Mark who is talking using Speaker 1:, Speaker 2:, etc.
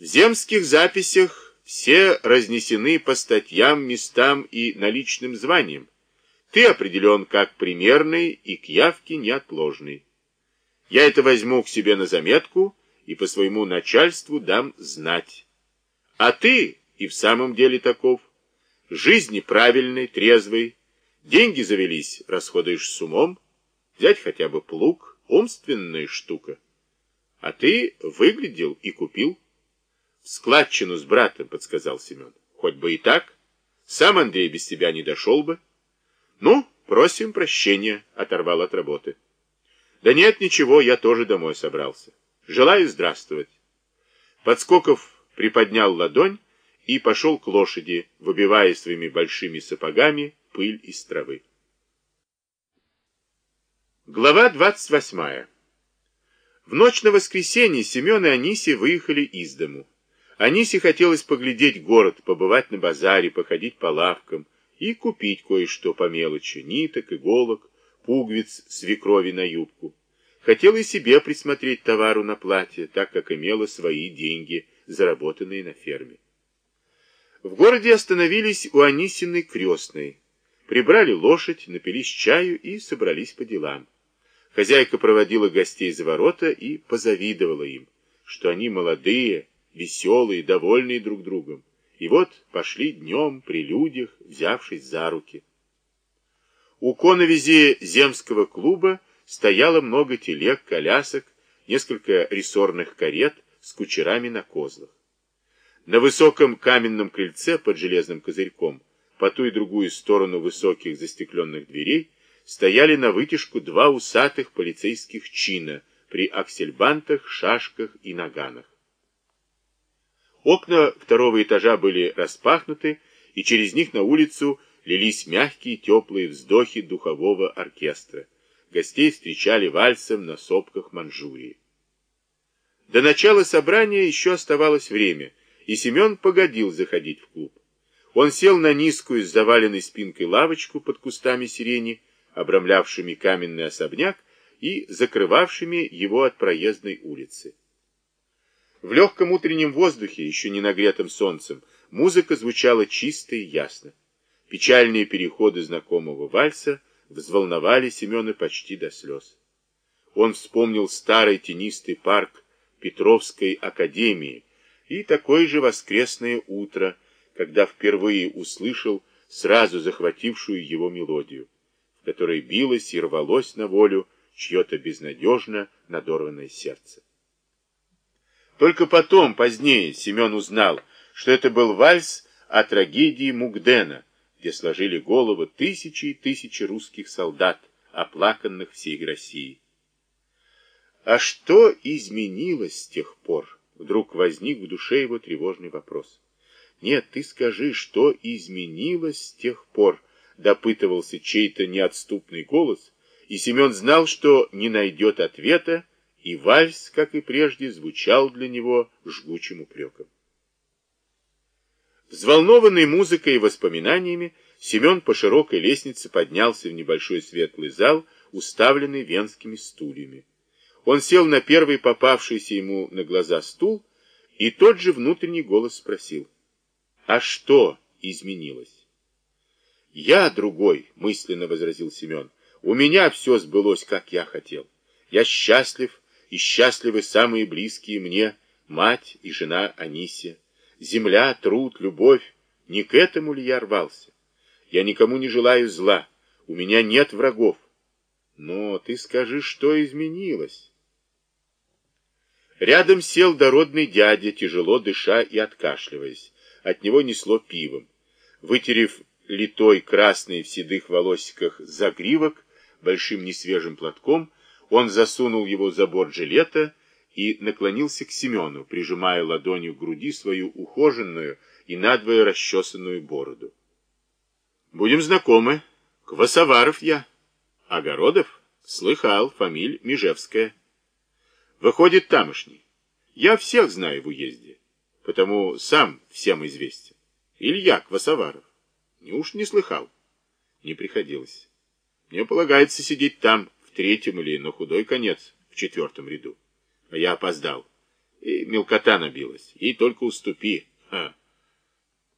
Speaker 1: В земских записях все разнесены по статьям, местам и наличным званиям. Ты определен как примерный и к явке неотложный. Я это возьму к себе на заметку и по своему начальству дам знать. А ты и в самом деле таков. Жизни правильной, трезвой. Деньги завелись, расходуешь с умом. Взять хотя бы плуг, умственная штука. А ты выглядел и купил. В складчину с братом, подсказал Семен. Хоть бы и так. Сам Андрей без тебя не дошел бы. Ну, просим прощения, оторвал от работы. Да нет, ничего, я тоже домой собрался. Желаю здравствовать. Подскоков приподнял ладонь и пошел к лошади, выбивая своими большими сапогами пыль из травы. Глава 28. В ночь на воскресенье Семен и Аниси выехали из дому. Анисе хотелось поглядеть город, побывать на базаре, походить по лавкам и купить кое-что по мелочи, ниток, иголок, пуговиц, свекрови на юбку. Хотела и себе присмотреть товару на платье, так как имела свои деньги, заработанные на ферме. В городе остановились у Анисиной крестной. Прибрали лошадь, напились чаю и собрались по делам. Хозяйка проводила гостей за ворота и позавидовала им, что они молодые, веселые, довольные друг другом. И вот пошли днем при людях, взявшись за руки. У коновизи земского клуба стояло много телег, колясок, несколько рессорных карет с кучерами на козлах. На высоком каменном крыльце под железным козырьком, по ту и другую сторону высоких застекленных дверей, стояли на вытяжку два усатых полицейских чина при аксельбантах, шашках и наганах. Окна второго этажа были распахнуты, и через них на улицу лились мягкие теплые вздохи духового оркестра. Гостей встречали вальсом на сопках Манчжурии. До начала собрания еще оставалось время, и Семен погодил заходить в клуб. Он сел на низкую с заваленной спинкой лавочку под кустами сирени, обрамлявшими каменный особняк и закрывавшими его от проездной улицы. В легком утреннем воздухе, еще не нагретым солнцем, музыка звучала чисто и ясно. Печальные переходы знакомого вальса взволновали Семена почти до слез. Он вспомнил старый тенистый парк Петровской академии и такое же воскресное утро, когда впервые услышал сразу захватившую его мелодию, в которой билось и рвалось на волю чье-то безнадежно надорванное сердце. Только потом, позднее, Семен узнал, что это был вальс о трагедии Мугдена, где сложили головы тысячи и тысячи русских солдат, оплаканных всей Россией. А что изменилось с тех пор? Вдруг возник в душе его тревожный вопрос. Нет, ты скажи, что изменилось с тех пор? Допытывался чей-то неотступный голос, и Семен знал, что не найдет ответа, и вальс, как и прежде, звучал для него жгучим упреком. Взволнованный музыкой и воспоминаниями, Семен по широкой лестнице поднялся в небольшой светлый зал, уставленный венскими стульями. Он сел на первый попавшийся ему на глаза стул, и тот же внутренний голос спросил, «А что изменилось?» «Я другой», — мысленно возразил Семен. «У меня все сбылось, как я хотел. Я счастлив, и счастливы самые близкие мне, мать и жена Анисия земля, труд, любовь. Не к этому ли я рвался? Я никому не желаю зла, у меня нет врагов. Но ты скажи, что изменилось? Рядом сел дородный дядя, тяжело дыша и откашливаясь. От него несло пивом. Вытерев литой красный в седых волосиках загривок большим несвежим платком, он засунул его за борт жилета и наклонился к Семену, прижимая ладонью к груди свою ухоженную и надвое расчесанную бороду. «Будем знакомы. Квасоваров я. Огородов? Слыхал, фамиль Межевская. Выходит, тамошний. Я всех знаю в уезде, потому сам всем известен. Илья Квасоваров. Неуж не слыхал? Не приходилось. Мне полагается сидеть там, третьем или на худой конец, в четвертом ряду. А я опоздал. И мелкота набилась. И только уступи.